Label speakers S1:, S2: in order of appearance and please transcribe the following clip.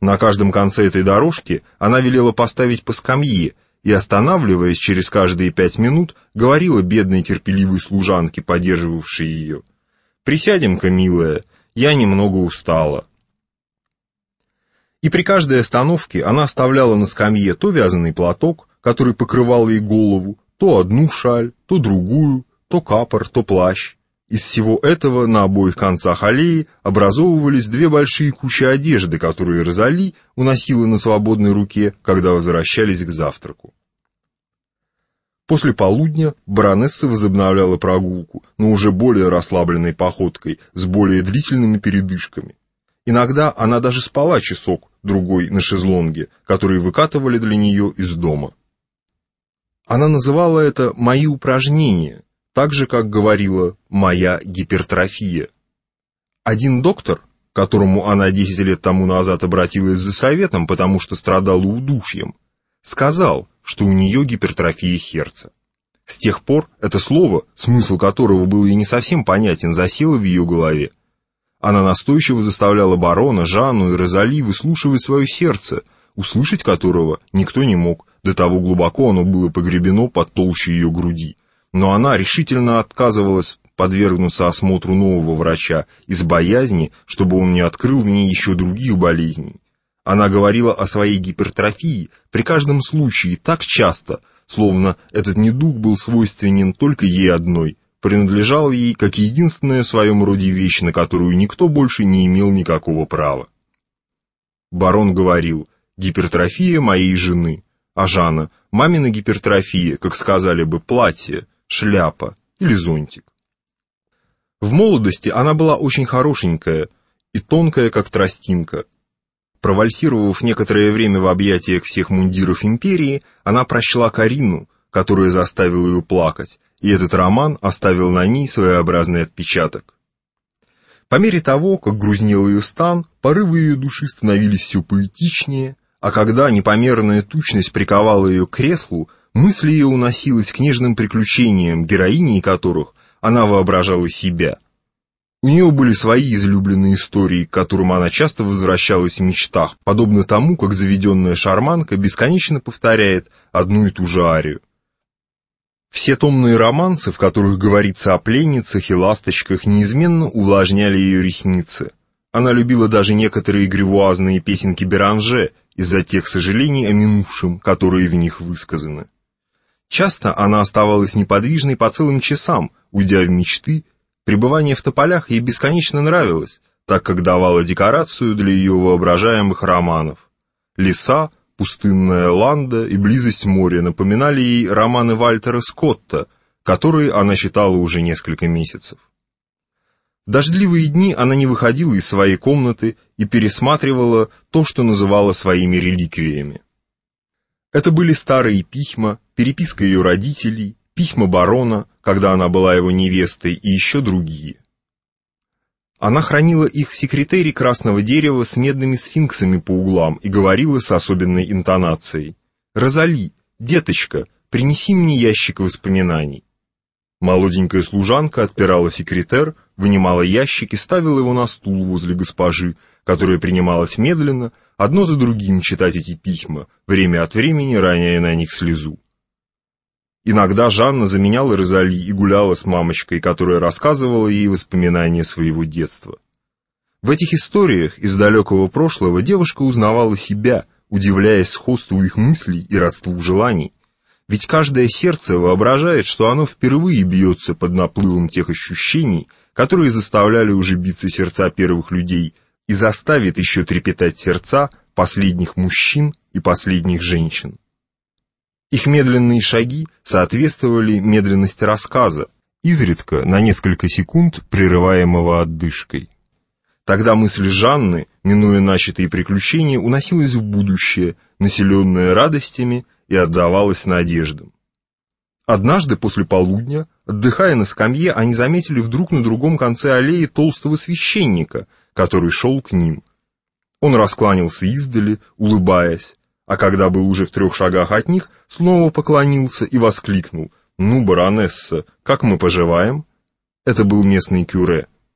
S1: На каждом конце этой дорожки она велела поставить по скамье и, останавливаясь через каждые пять минут, говорила бедной терпеливой служанке, поддерживавшей ее, «Присядем-ка, милая, я немного устала». И при каждой остановке она оставляла на скамье то вязаный платок, который покрывал ей голову, то одну шаль, то другую, то капор, то плащ. Из всего этого на обоих концах аллеи образовывались две большие кучи одежды, которые Розали уносила на свободной руке, когда возвращались к завтраку. После полудня баронесса возобновляла прогулку, но уже более расслабленной походкой, с более длительными передышками. Иногда она даже спала часок, другой на шезлонге, который выкатывали для нее из дома. Она называла это «мои упражнения», так же, как говорила «моя гипертрофия». Один доктор, которому она 10 лет тому назад обратилась за советом, потому что страдала удушьем, сказал, что у нее гипертрофия сердца. С тех пор это слово, смысл которого был ей не совсем понятен, засело в ее голове. Она настойчиво заставляла барона, Жанну и Розали выслушивать свое сердце, услышать которого никто не мог, до того глубоко оно было погребено под толщей ее груди. Но она решительно отказывалась подвергнуться осмотру нового врача из боязни, чтобы он не открыл в ней еще других болезней. Она говорила о своей гипертрофии при каждом случае так часто, словно этот недуг был свойственен только ей одной, принадлежал ей как единственная в своем роде вещь, на которую никто больше не имел никакого права. Барон говорил, гипертрофия моей жены, а Жанна – мамина гипертрофия, как сказали бы, платье, шляпа или зонтик. В молодости она была очень хорошенькая и тонкая, как тростинка. Провальсировав некоторое время в объятиях всех мундиров империи, она прочла Карину, которая заставила ее плакать, и этот роман оставил на ней своеобразный отпечаток. По мере того, как грузнел ее стан, порывы ее души становились все поэтичнее, а когда непомерная тучность приковала ее к креслу, мысль ее уносилась к нежным приключениям, героиней которых она воображала себя. У нее были свои излюбленные истории, к которым она часто возвращалась в мечтах, подобно тому, как заведенная шарманка бесконечно повторяет одну и ту же арию. Все томные романсы, в которых говорится о пленницах и ласточках, неизменно увлажняли ее ресницы. Она любила даже некоторые гривуазные песенки Беранже – из-за тех сожалений о минувшем, которые в них высказаны. Часто она оставалась неподвижной по целым часам, уйдя в мечты. Пребывание в тополях ей бесконечно нравилось, так как давало декорацию для ее воображаемых романов. Леса, пустынная ланда и близость моря напоминали ей романы Вальтера Скотта, которые она читала уже несколько месяцев. В дождливые дни она не выходила из своей комнаты и пересматривала то, что называла своими реликвиями. Это были старые письма, переписка ее родителей, письма барона, когда она была его невестой, и еще другие. Она хранила их в секретере красного дерева с медными сфинксами по углам и говорила с особенной интонацией. «Розали, деточка, принеси мне ящик воспоминаний». Молоденькая служанка отпирала секретер, вынимала ящик и ставила его на стул возле госпожи, которая принималась медленно, одно за другим читать эти письма, время от времени роняя на них слезу. Иногда Жанна заменяла Розали и гуляла с мамочкой, которая рассказывала ей воспоминания своего детства. В этих историях из далекого прошлого девушка узнавала себя, удивляясь сходству их мыслей и родству желаний, ведь каждое сердце воображает, что оно впервые бьется под наплывом тех ощущений, которые заставляли уже биться сердца первых людей, и заставит еще трепетать сердца последних мужчин и последних женщин. Их медленные шаги соответствовали медленности рассказа, изредка на несколько секунд прерываемого отдышкой. Тогда мысль Жанны, минуя начатые приключения, уносилась в будущее, населенное радостями и отдавалась надеждам. Однажды после полудня, отдыхая на скамье, они заметили вдруг на другом конце аллеи толстого священника, который шел к ним. Он раскланялся издали, улыбаясь, а когда был уже в трех шагах от них, снова поклонился и воскликнул «Ну, баронесса, как мы поживаем?» Это был местный кюре.